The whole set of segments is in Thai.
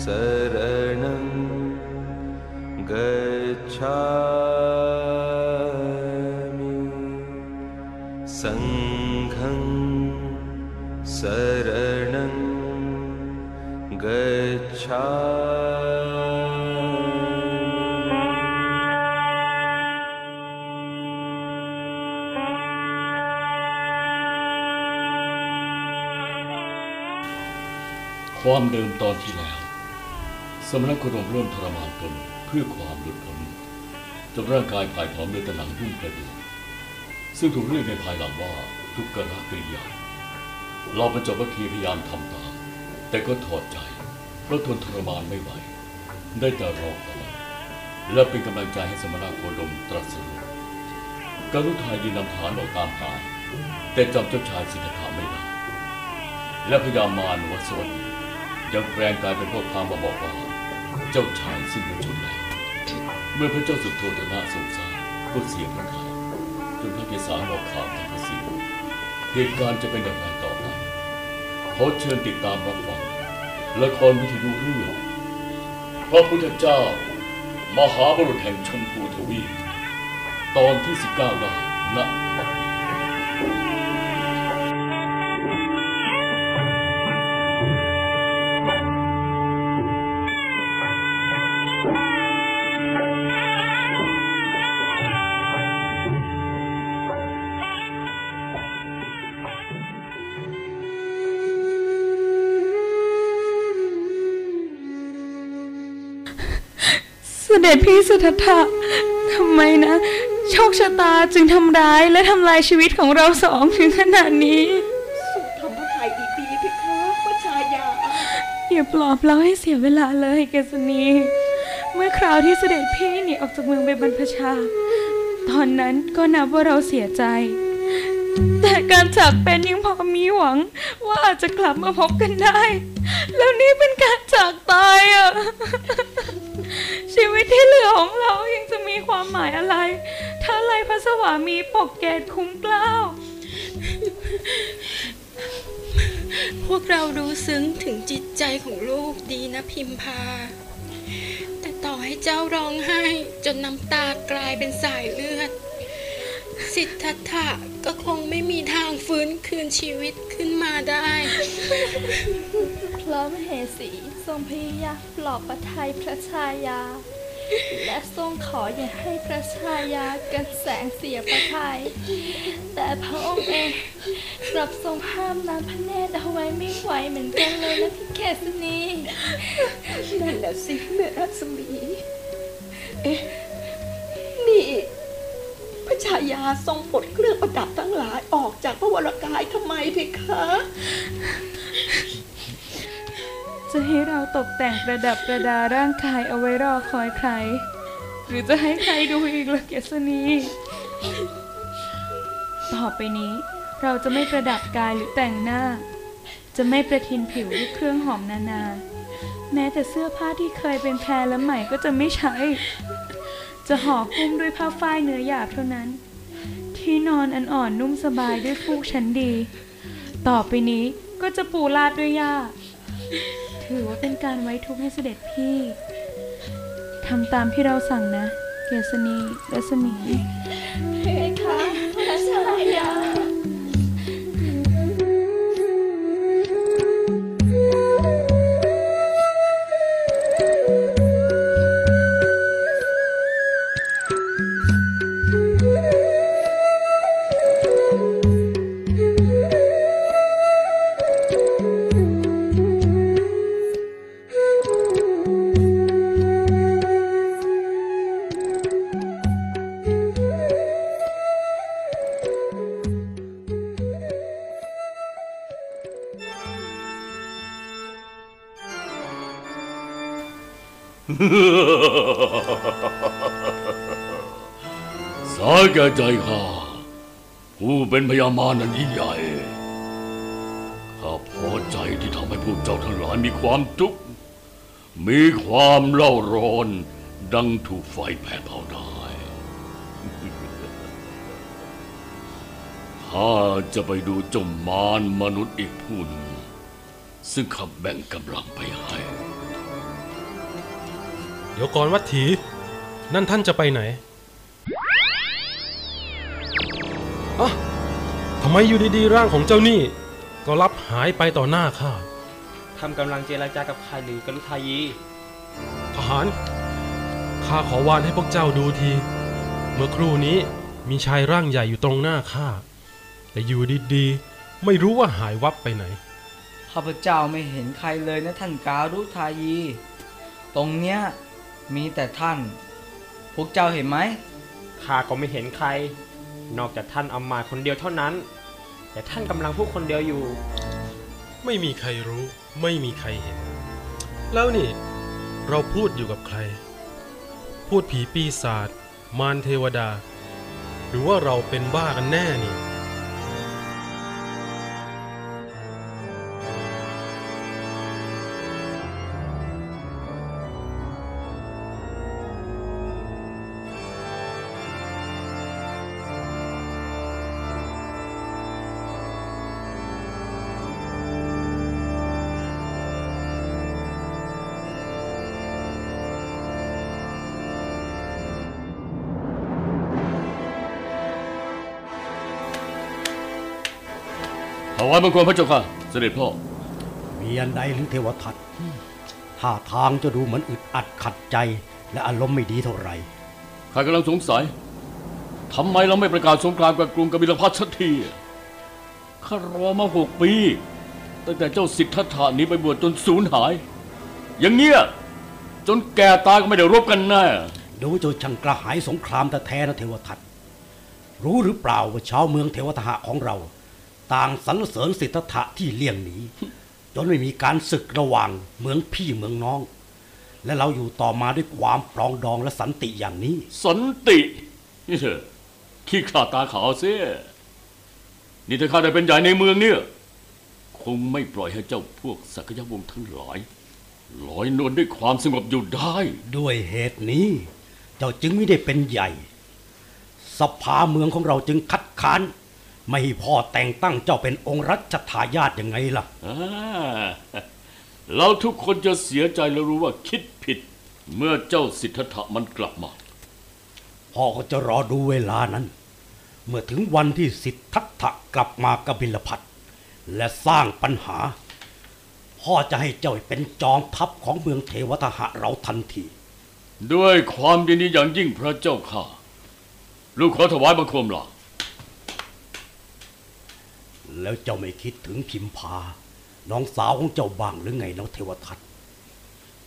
शरणं गच्छामि ความเดิมตอนที่แล้ว สมณโคดมเริ่มทรมานตนเพื่อความหลุดพ้นจนร่างกายผายผอมเหลือแต่หนังหุ้มกระดูกซึ่งถูกเรียกในภายหลังว่าทุกขละกริยาเราบรรจบวัคคีพยายามทำตาม แต่ก็ถอดใจเพราะทนทรมานไม่ไหว ได้แต่รอต่อและเป็นกำลังใจให้สมณโคดมตรัสรู้กรุทายินนำฐานออกตามหาแต่จำเจ้าชายสิทธัตถะไม่ได้และพยามารวสวดี ยังแปลงกายเป็นพวกพามมาบอกว่า เจ้าชายสิ้นพระชนม์แล้วเมื่อพระเจ้าสุโธทนะทรงทราบก็เสียพระทัยจนพระเกศาบอกข่าวทั้งพระศรีเหตุการณ์จะเป็นอย่างไรต่อไปขอเชิญติดตามรับฟังละครวิทยุเรื่องพระพุทธเจ้ามหาบุรุษแห่งชมพูทวีปตอนที่ 19ได้ณ เสด็จพี่สุทัตถะทำไมนะ โชคชะตาจึงทำร้ายและทำลายชีวิตของเราสองถึงขนาดนี้ สุทำพระไทยดีๆเพคะพระชายาอย่าปลอบเราให้เสียเวลาเลยเกษณี เมื่อคราวที่เสด็จพี่หนีออกจากเมืองไปบรรพชา ตอนนั้นก็นับว่าเราเสียใจ แต่การจากเป็นยังพอมีหวัง ว่าอาจจะกลับมาพบกันได้ แล้วนี่เป็นการจากตายอะ ชีวิตที่เหลือของเรายังจะมีความหมายอะไร ถ้าไรพระสวามีปกเกตคุ้มเกล้า พวกเรารู้ซึ้งถึงจิตใจของลูกดีนะพิมพา แต่ต่อให้เจ้าร้องไห้จนน้ำตากลายเป็นสายเลือด สิทธัตถะก็คงไม่มีทางฟื้นคืนชีวิตขึ้นมาได้ พระมเหสีทรงพยายามปลอบประทัยพระชายา และทรงขออย่าให้พระชายาเกิดแสงเสียพระทัยแต่พระองค์เองกลับทรงห้ามน้ำพระเนตรเอาไว้ไม่ไหวเหมือนกันเลยนะพี่เกษณีนั่นแหละสิแม่รัศมี เอ๊ะนี่พระชา ยาทรงปลดเครื่องประดับทั้งหลายออกจากพระวรกายทำไมเพคะ จะให้เราตกแต่งประดับประดาร่างกายเอาไว้รอคอยใคร หรือจะให้ใครดูอีกล่ะเกษณีต่อไปนี้เราจะไม่ประดับกายหรือแต่งหน้า จะไม่ประทินผิวด้วยเครื่องหอมนานา แม้แต่เสื้อผ้าที่เคยเป็นแพรและใหม่ก็จะไม่ใช้ จะห่อหุ้มด้วยผ้าฝ้ายเนื้อหยาบเท่านั้น ที่นอนอันอ่อนนุ่มสบายด้วยฟูกชั้นดี ต่อไปนี้ก็จะปูลาดด้วยหญ้า ถือว่าเป็นการไว้ทุกข์ให้เสด็จพี่ทำตามที่เราสั่งนะเกษณีรัศมีเพคะ แก่ใจข้าผู้เป็นพญามารนั้นยิ่งใหญ่ข้าพอใจที่ทำให้พวกเจ้าทั้งหลายมีความทุกข์มีความเล่าร้อน ดังถูกไฟแผดเผาได้ข้าจะไปดูเจามารมนุษย์อีกผู้หนึ่งซึ่งข้าแบ่งกำลังไปให้เดี๋ยวก่อนวัดถี นั่นท่านจะไปไหน อะทำไมอยู่ดีๆร่างของเจ้านี่ ก็รับหายไปต่อหน้าข้าทำกำลังเจรจากับใครหรือกรุทายี ทหาร ข้าขอวานให้พวกเจ้าดูที เมื่อครู่นี้มีชายร่างใหญ่อยู่ตรงหน้าข้า แต่อยู่ดีๆ ไม่รู้ว่าหายวับไปไหน ข้าพเจ้าไม่เห็นใครเลยนะท่านการุทายี ตรงเนี้ยมีแต่ท่าน พวกเจ้าเห็นไหม ข้าก็ไม่เห็นใคร นอกจากท่านอำมาคนเดียวเท่านั้น แต่ท่านกำลังพูดคนเดียวอยู่ ไม่มีใครรู้ ไม่มีใครเห็น แล้วนี่ เราพูดอยู่กับใคร พูดผีปีศาจมารเทวดา หรือว่าเราเป็นบ้ากันแน่นี่ ถวายบังคมพระเจ้าค่ะ เสด็จพ่อ มีอันใดหรือเทวทัตท่าทางจะดูเหมือนอึดอัดขัดใจ และอารมณ์ไม่ดีเท่าไหร่ข้ากำลังสงสัยทำไมเราไม่ประกาศสงครามกับกรุงกบิลพัทสักทีข้ารอมาหกปี ตั้งแต่เจ้าสิทธัตถาหนี้ไปบวชจนสูญหาย อย่างเงี้ยจนแก่ตายก็ไม่ได้รบกันแน่ดูเจ้าช่างกระหายสงครามแต่แท้ๆนะเทวทัตรู้หรือเปล่าว่าชาวเมืองเทวทหะของเรา ต่างสรรเสริญสิทธัตถะที่เลี่ยงหนีจนไม่มีการศึกระหว่างเมืองพี่เมืองน้อง และเราอยู่ต่อมาด้วยความปรองดองและสันติอย่างนี้ สันตินี่เถอะขี้ขลาดตาขาวเสียนี่ถ้าข้าได้เป็นใหญ่ในเมืองเนี่ย คงไม่ปล่อยให้เจ้าพวกสักยวงศ์ทั้งหลายลอยนวลด้วยความสงบอยู่ได้ ด้วยเหตุนี้ เจ้าจึงไม่ได้เป็นใหญ่ สภาเมืองของเราจึงคัดค้าน ไม่ให้พ่อแต่งตั้งเจ้าเป็นองค์รัชทายาทยังไงล่ะอ่าเราทุกคนจะเสียใจและรู้ว่าคิดผิด เมื่อเจ้าสิทธัตถะมันกลับมา พ่อก็จะรอดูเวลานั้น เมื่อถึงวันที่สิทธัตถะกลับมากบิลพัทและสร้างปัญหา พ่อจะให้เจ้าเป็นจอมทัพของเมืองเทวทหะเราทันที ด้วยความยินดีอย่างยิ่งพระเจ้าค่ะ ลูกขอถวายบังคมล่ะ แล้วเจ้าไม่คิดถึงพิมพา น้องสาวของเจ้าบ้างหรือไงน้องเทวทัต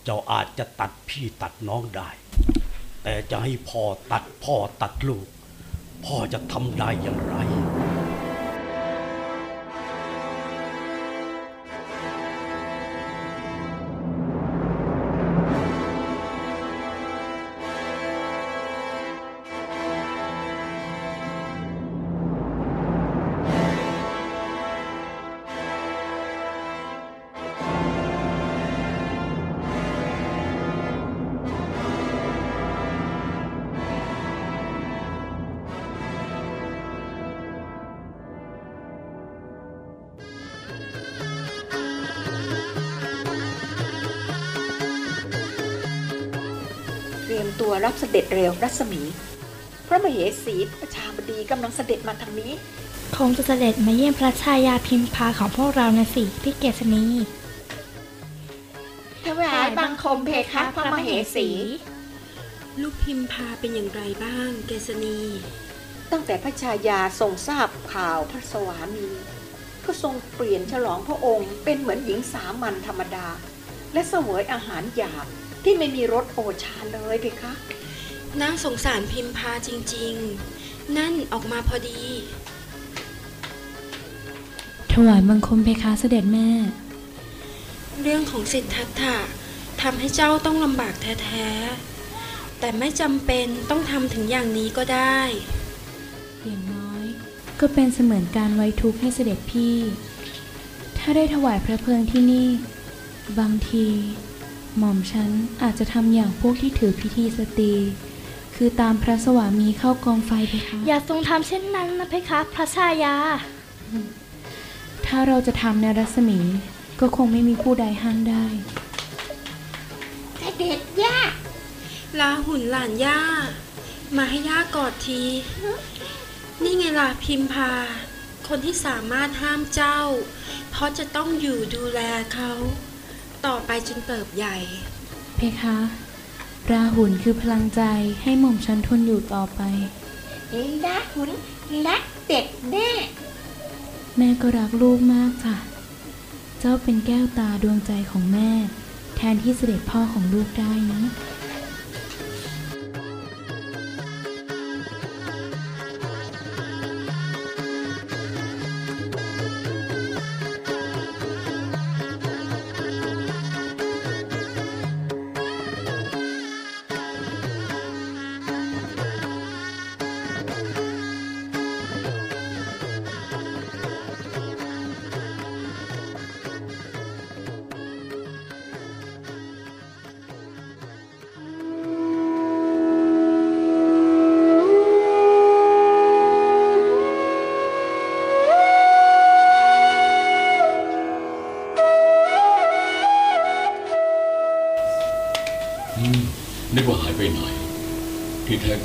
เจ้าอาจจะตัดพี่ตัดน้องได้ แต่จะให้พ่อตัดพ่อตัดลูก พ่อจะทำได้อย่างไร เตรียมตัวรับเสด็จเร็วรัศมี พระมเหสีประชาบดีกำลังเสด็จมาทางนี้ คงจะเสด็จมาเยี่ยมพระชายาพิมพาของพวกเรานะสิพี่เกษณีถวายบังคมเพคะพระมเหสี ลูกพิมพาเป็นอย่างไรบ้างเกษณี ตั้งแต่พระชายาทรงทราบข่าวพระสวามี ก็ทรงเปลี่ยนฉลองพระองค์เป็นเหมือนหญิงสามัญธรรมดา และเสวยอาหารหยาบ ที่ไม่มีรสโอชาเลยเพคะน่าสงสารพิมพาจริง ๆ นั่นออกมาพอดี ถวายบังคมเพคะเสด็จแม่ เรื่องของสิทธัตถะททำให้เจ้าต้องลำบากแท้ๆ แต่ไม่จำเป็นต้องทำถึงอย่างนี้ก็ได้ อย่างน้อย ก็เป็นเสมือนการไว้ทุกข์ให้เสด็จพี่ ถ้าได้ถวายพระเพลิงที่นี่ บางที หม่อมฉันอาจจะทำอย่างพวกที่ถือพิธีสตรี คือตามพระสวามีเข้ากองไฟไปคะอย่าทรงทำเช่นนั้นนะเพคะพระชายา ถ้าเราจะทำในรัศมี ก็คงไม่มีผู้ใดห้ามได้เสด็จย่าลาหุ่นหลานย่า มาให้ย่ากอดที นี่ไงล่ะพิมพา คนที่สามารถห้ามเจ้า เพราะจะต้องอยู่ดูแลเขา ต่อไปจนเติบใหญ่ เพคะราหุลคือพลังใจให้หม่อมฉันทนอยู่ต่อไปและหุนและเด็กแน่แม่ก็รักลูกมากค่ะเจ้าเป็นแก้วตาดวงใจของแม่ แทนที่เสด็จพ่อของลูกได้นะ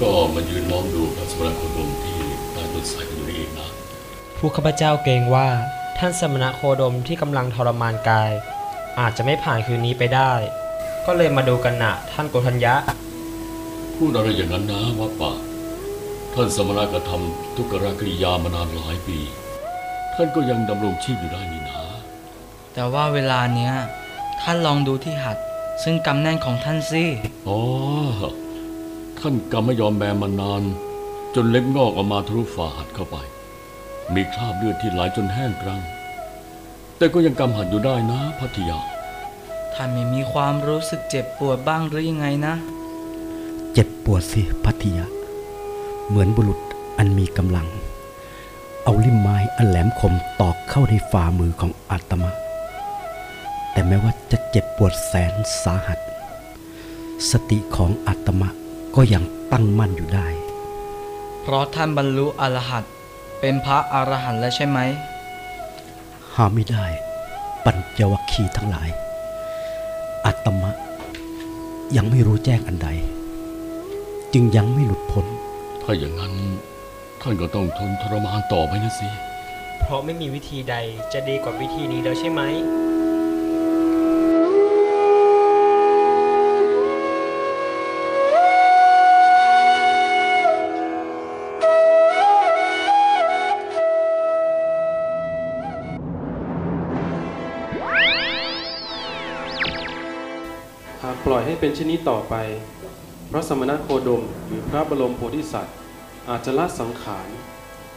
ก็มายืนมองดูพระสมณโคดมที่ใต้ต้นไทรกันอยู่นี่เองนะพวกข้าพเจ้าเกรงว่าท่านสมณะโคดมที่กำลังทรมานกาย อาจจะไม่ผ่านคืนนี้ไปได้ ก็เลยมาดูกันนะท่านโกธัญญะ พูดอะไรอย่างนั้นนะว่าป่าท่านสมณะกระทำทุกขกริยามานานหลายปี ท่านก็ยังดำรงชีพอยู่ได้นี่นะ แต่ว่าเวลาเนี้ยท่านลองดูที่หัด ซึ่งกำแน่นของท่านสิอ๋อ ท่านกำไม่ยอมแบมานาน จนเล็บงอกออกมาทะลุฝ่าหัดเข้าไป มีคราบเลือดที่ไหลจนแห้งกรัง แต่ก็ยังกำหัดอยู่ได้นะพัทยา ท่านไม่มีความรู้สึกเจ็บปวดบ้างหรือยังไงนะ เจ็บปวดสิพัทยา เหมือนบุรุษอันมีกำลัง เอาลิ่มไม้อันแหลมคมตอกเข้าในฝ่ามือของอาตมา แต่แม้ว่าจะเจ็บปวดแสนสาหัส สติของอาตมา ก็ยังตั้งมั่นอยู่ได้ เพราะท่านบรรลุอรหัตเป็นพระอรหันต์แล้วใช่ไหม หาไม่ได้ ปัญจวัคคีย์ทั้งหลายอาตมะ ยังไม่รู้แจ้งอันใด จึงยังไม่หลุดพ้น ถ้าอย่างนั้นท่านก็ต้องทนทรมานต่อไปนะสิ เพราะไม่มีวิธีใดจะดีกว่าวิธีนี้แล้วใช่ไหม ให้เป็นเช่นนี้ต่อไป พระสมณโคดมหรือพระบรมโพธิสัตว์ อาจจะละสังขาร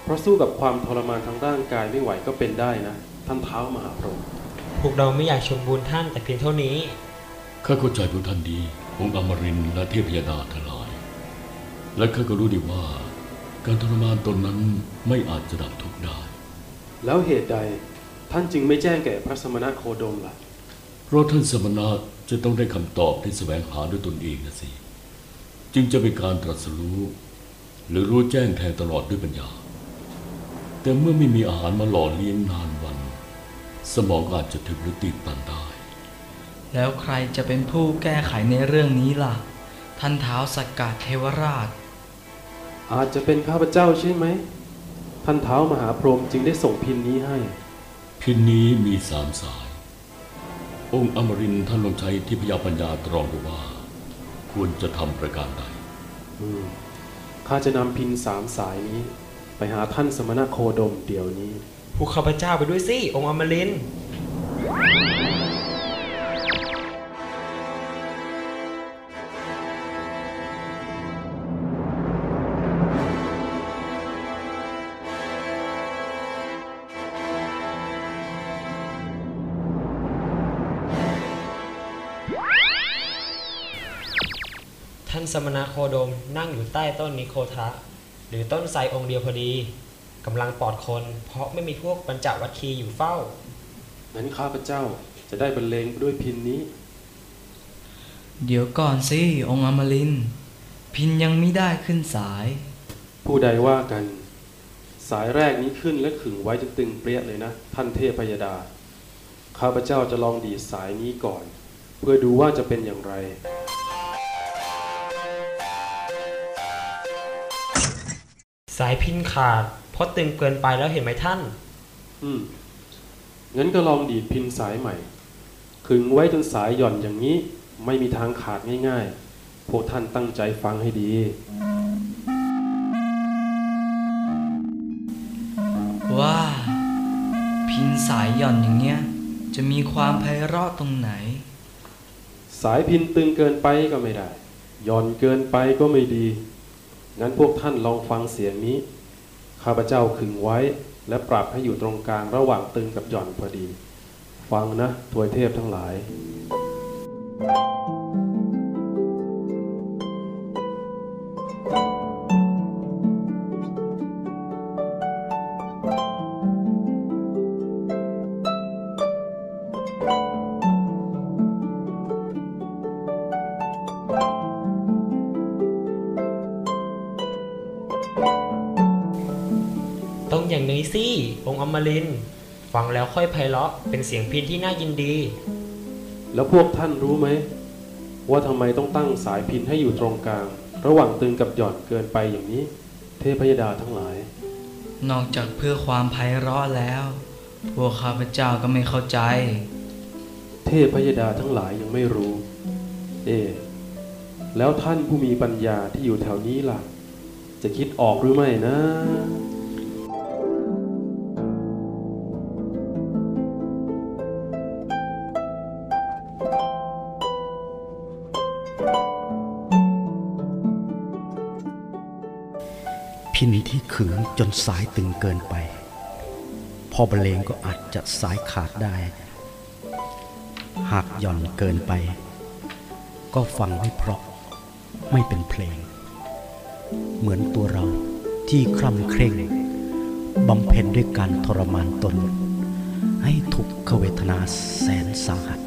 เพราะสู้กับความทรมานทางร่างกายไม่ไหวก็เป็นได้นะ ท่านเท้ามหาพรหมพวกเราไม่อยากชมบุญท่านแต่เพียงเท่านี้ ข้าเข้าใจพวกท่านดีองค์อมรินทร์และเทพยดาทั้งหลาย และข้าก็รู้ดีว่า การทรมานตนนั้นไม่อาจจะดับทุกข์ได้ แล้วเหตุใดท่านจึงไม่แจ้งแก่พระสมณโคดมล่ะ เพราะท่านสมณะ จะต้องได้คำตอบที่แสวงหาด้วยตนเองนะสิ จึงจะเป็นการตรัสรู้ หรือรู้แจ้งแทงตลอดด้วยปัญญา แต่เมื่อไม่มีอาหารมาหล่อเลี้ยงนานวัน สมองอาจจะถึงหรือตีบตันได้ แล้วใครจะเป็นผู้แก้ไขในเรื่องนี้ล่ะ ท่านเท้าวสกกัดเทวราช อาจจะเป็นข้าพเจ้าใช่ไหม ท่านเท้ามหาพรหมจึงได้ส่งพินนี้ให้ พินนี้มีสามสาย องค์อมรินทร์ท่านลงใช้ที่พยาปัญญาตรองดูว่า ควรจะทำประการใดอืมข้าจะนำพินสามสายนี้ ไปหาท่านสมณโคดมเดี๋ยวนี้พวกข้าพเจ้าไปด้วยสิ องค์อมริน สมณโคดมนั่งอยู่ใต้ต้นนิโคทะหรือต้นไทรองค์เดียวพอดีกำลังปลอดคน เพราะไม่มีพวกปัญจวัคคีย์อยู่เฝ้างั้นข้าพเจ้าจะได้บรรเลงด้วยพินนี้ เดี๋ยวก่อนสิองค์อมรินทร์พินยังไม่ได้ขึ้นสาย ผู้ใดว่ากัน สายแรกนี้ขึ้นและขึงไว้จนตึงเปรี้ยเลยนะ ท่านเทพยดา ข้าพเจ้าจะลองดีดสายนี้ก่อน เพื่อดูว่าจะเป็นอย่างไรายพินขาดเพราะตึงเกินไปแล้วเห็นไหมท่าน อืมงั้นก็ลองดีดพินสายใหม่ ขึงไว้จนสายหย่อนอย่างนี้ ไม่มีทางขาดง่ายๆ พวกท่านตั้งใจฟังให้ดีว่าพินสายหย่อนอย่างเงี้ย จะมีความไพเราะตรงไหน สายพินตึงเกินไปก็ไม่ได้ หย่อนเกินไปก็ไม่ดี งั้นพวกท่านลองฟังเสียงนี้ ข้าพเจ้าขึงไว้ และปรับให้อยู่ตรงกลางระหว่างตึงกับหย่อนพอดี ฟังนะทวยเทพทั้งหลายต้อ รินทร์ฟังแล้วค่อยไพเราะ เป็นเสียงพินที่น่ายินดี แล้วพวกท่านรู้ไหม ว่าทำไมต้องตั้งสายพินให้อยู่ตรงกลาง ระหว่างตึงกับหย่อนเกินไปอย่างนี้ เทพยดาทั้งหลาย นอกจากเพื่อความไพเราะแล้ว พวกข้าพเจ้าก็ไม่เข้าใจ เทพยดาทั้งหลายยังไม่รู้ เอะแล้วท่านผู้มีปัญญาที่อยู่แถวนี้ล่ะ จะคิดออกหรือไม่นะ นสายตึงเกินไป พอบรรเลงก็อาจจะสายขาดได้ หากหย่อนเกินไป ก็ฟังไม่เพราะไม่เป็นเพลง เหมือนตัวเราที่คร่ำเคร่งบำเพ็ญด้วยการทรมานตน ให้ทุกขเวทนาแสนสาหัส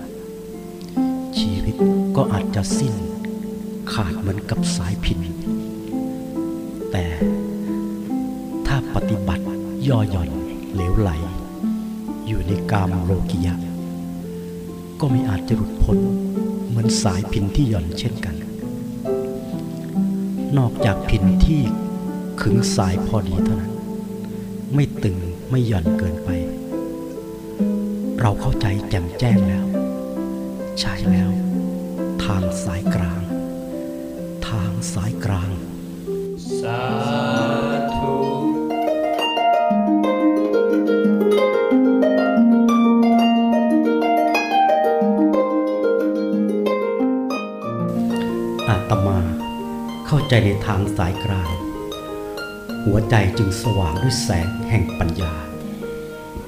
ชีวิตก็อาจจะสิ้นขาดเหมือนกับสายพิน ย่อหย่อนเหลวไหล อยู่ในกามโลกิยะ ก็ไม่อาจจะหลุดพ้นเหมือนสายพินที่หย่อนเช่นกัน นอกจากพินที่ขึงสายพอดีเท่านั้น ไม่ตึงไม่หย่อนเกินไป เราเข้าใจแจ่มแจ้งแล้ว ใช่แล้ว ทางสายกลาง ทางสายกลาง ใจในทางสายกลาง หัวใจจึงสว่างด้วยแสงแห่งปัญญา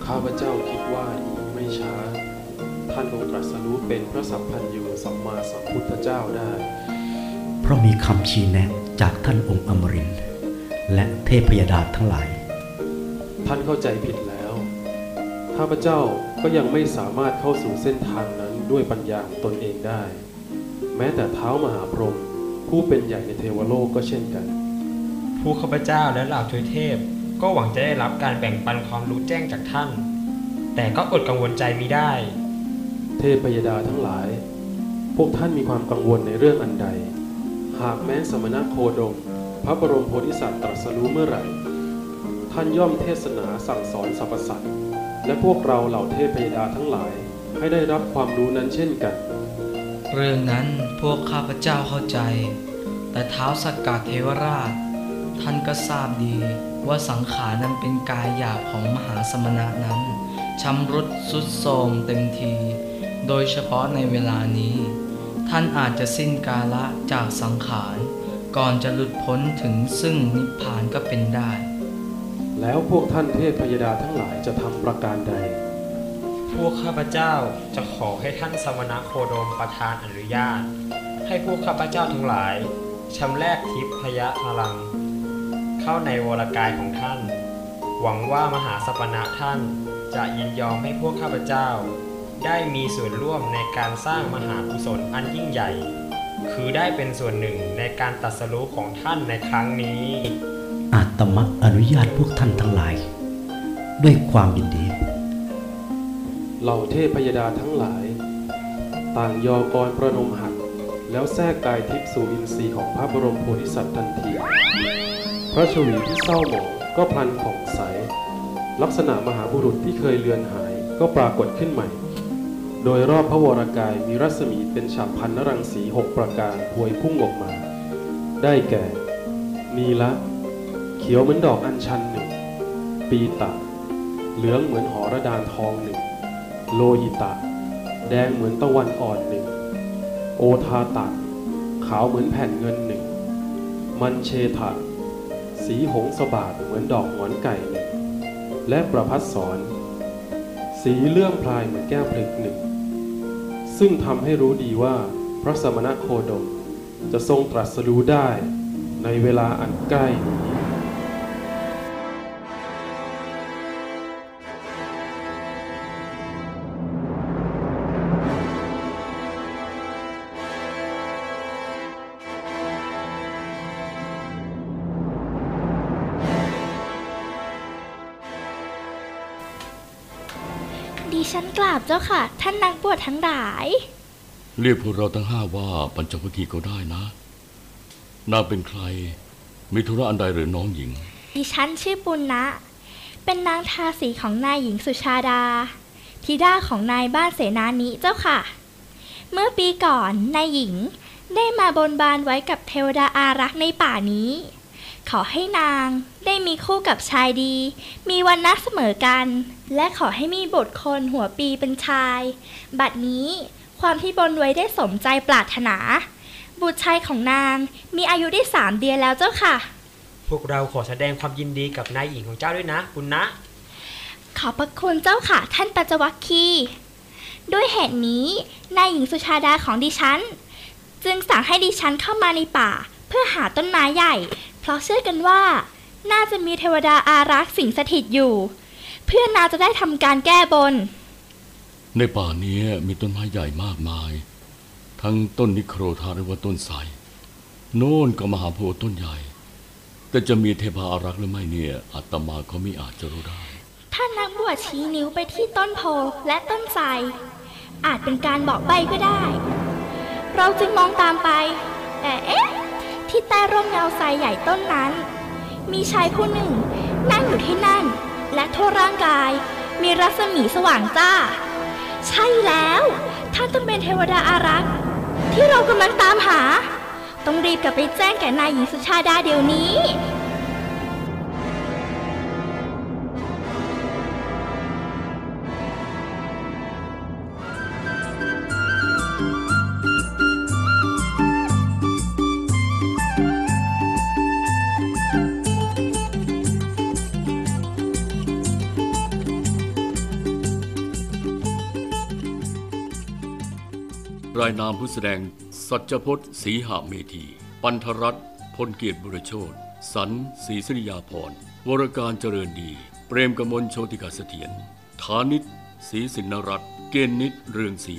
ข้าพเจ้าคิดว่าอีกไม่ช้า ท่านคงตรัสรู้เป็นพระสัพพันยูสัมมาสัมพุทธเจ้าได้ เพราะมีคำชี้แนะจากท่านองค์อมรินทร์และเทพยดาทั้งหลาย ท่านเข้าใจผิดแล้ว ข้าพเจ้าก็ยังไม่สามารถเข้าสู่เส้นทางนั้นด้วยปัญญาของตนเองได้ แม้แต่เท้ามหาพรหม ผู้เป็นใหญ่ในเทวโลกก็เช่นกัน ผู้ข้าพเจ้าและเหล่าทวยเทพ ก็หวังจะได้รับการแบ่งปันความรู้แจ้งจากท่าน แต่ก็อดกังวลใจมิได้ เทพยดาทั้งหลาย พวกท่านมีความกังวลในเรื่องอันใด หากแม้สมณโคดม พระบรมโพธิสัตว์ตรัสรู้เมื่อไหร่ ท่านย่อมเทศนาสั่งสอนสรรพสัตว์และพวกเราเหล่าเทพยดาทั้งหลายให้ได้รับความรู้นั้นเช่นกัน เรื่องนั้นพวกข้าพเจ้าเข้าใจ แต่เท้าสักกาเทวราช ท่านก็ทราบดีว่าสังขารนั้นเป็นกายหยาบของมหาสมณะนั้นชำรุดสุดโทรมเต็มที โดยเฉพาะในเวลานี้ ท่านอาจจะสิ้นกาละจากสังขาร ก่อนจะหลุดพ้นถึงซึ่งนิพพานก็เป็นได้ แล้วพวกท่านเทพยดาทั้งหลายจะทำประการใด พวกข้าพเจ้าจะขอให้ท่านสมณโคดมประทานอนุญาต ให้พวกข้าพเจ้าทั้งหลายชำแรกทิพยพลัง เข้าในวรกายของท่าน หวังว่ามหาสปณะท่านจะยินยอมให้พวกข้าพเจ้า ได้มีส่วนร่วมในการสร้างมหากุศลอันยิ่งใหญ่ คือได้เป็นส่วนหนึ่งในการตรัสรู้ของท่านในครั้งนี้ อาตมะอนุญาตพวกท่านทั้งหลาย ด้วยความยินดี เหล่าเทพพยดาทั้งหลาย ต่างยอกรประนมหัดแล้วแทรกกายทิพย์สู่อินทรีย์ของพระบรมโพธิสัตว์ทันที พระชวีที่เศร้าหมองก็พลันผ่องใส ลักษณะมหาบุรุษที่เคยเลือนหายก็ปรากฏขึ้นใหม่ โดยรอบพระวรากายมีรัศมีเป็นฉับพันนรังสีหกประการพวยพุ่งออกมา ได้แก่ นีละ เขียวเหมือนดอกอัญชันหนึ่ง ปีตะ เหลืองเหมือนหอระดานทองหนึ่ง โลหิตะ แดงเหมือนตะวันอ่อนหนึ่ง โอทาตะ ขาวเหมือนแผ่นเงินหนึ่ง มันเชทะ สีหงสบาดเหมือนดอกหงอนไก่หนึ่ง และประพัดสอน สีเลื่อมพลายเหมือนแก้วพลึกหนึ่ง ซึ่งทำให้รู้ดีว่าพระสมณโคดมจะทรงตรัสรู้ได้ในเวลาอันใกล้ ดิฉันกราบเจ้าค่ะ ท่านนักบวชทั้งหลาย เรียกพวกเราทั้งห้าว่าปัญจวัคคีย์ก็ได้นะนางเป็นใคร มีธุระอันใดหรือน้องหญิง ดิฉันชื่อปุณณะเป็นนางทาสีของนายหญิงสุชาดา ธิดาของนายบ้านเสนานิเจ้าค่ะ เมื่อปีก่อนนายหญิงได้มาบนบานไว้กับเทวดาอารักษ์ในป่านี้ ขอให้นางได้มีคู่กับชายดี มีวันนะเสมอกัน และขอให้มีบุตรคนหัวปีเป็นชาย บัดนี้ความที่บนไว้ได้สมใจปรารถนา บุตรชายของนางมีอายุได้สามเดือนแล้วเจ้าค่ะ พวกเราขอแสดงความยินดีกับนายหญิงของเจ้าด้วยนะคุณนะ ขอบพระคุณเจ้าค่ะ ท่านปัจจวัคคีย์ด้วยเหตุนี้นายหญิงสุชาดาของดิฉัน จึงสั่งให้ดิฉันเข้ามาในป่า เพื่อหาต้นไม้ใหญ่เพ ราะเชื่อกันว่า น่าจะมีเทวดาอารักษ์สิงสถิตอยู่ เพื่อนางจะได้ทำการแก้บน ในป่านี้มีต้นไม้ใหญ่มากมาย ทั้งต้นนิโครธาหรือว่าต้นไทรโน่นก็มหาโพธิ์ต้นใหญ่ แต่จะมีเทพาอารักษ์หรือไม่เนี่ยอาตมาก็ไม่อาจจะรู้ได้ท่านนักบวชชี้นิ้วไปที่ต้นโพและต้นไทรอาจเป็นการบอกใบก็ได้ เราจึงมองตามไป แต่เอ๊ะ ที่ใต้ร่มเงาไทรใหญ่ต้นนั้น มีชายผู้หนึ่ง นั่งอยู่ที่นั่น และทั่วร่างกาย มีรัศมีสว่างจ้า ใช่แล้ว ท่านต้องเป็นเทวดาอารักษ์ ที่เรากำลังตามหา ต้องรีบกลับไปแจ้งแก่นายหญิงสุชาดาเดี๋ยวนี้ายนามผู้แสดง สัจพจน์ศรีหาเมธี ปันธรัตน์พลเกียรติบุรโชตสันศรีสริยาพร วรการเจริญดี เปรมกมลโชติกาเสถียรฐานิตศรีสินนรัตน์เกณฑ์นิตเรืองศรี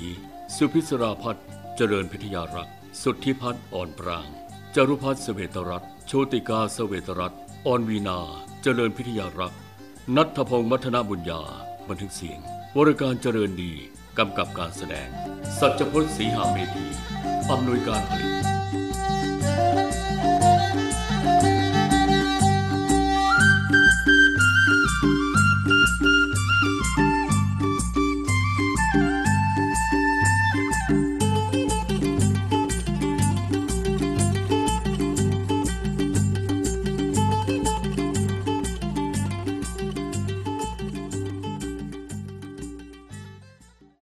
สุพิศราพัฒน์เจริญพิทยารักษ์สุทธิพัฒน์อ่อนปราง จรุพัฒน์เสวตรัตน์โชติกาเสวตรัตน์อ่อนวีนา เจริญพิทยารักษ์นัทพงศ์มัทนาบุญญาบันทึกเสียง วรการเจริญดี กำกับการแสดง สัจพจน์ศรีหาเมธีอำนวยการผลิต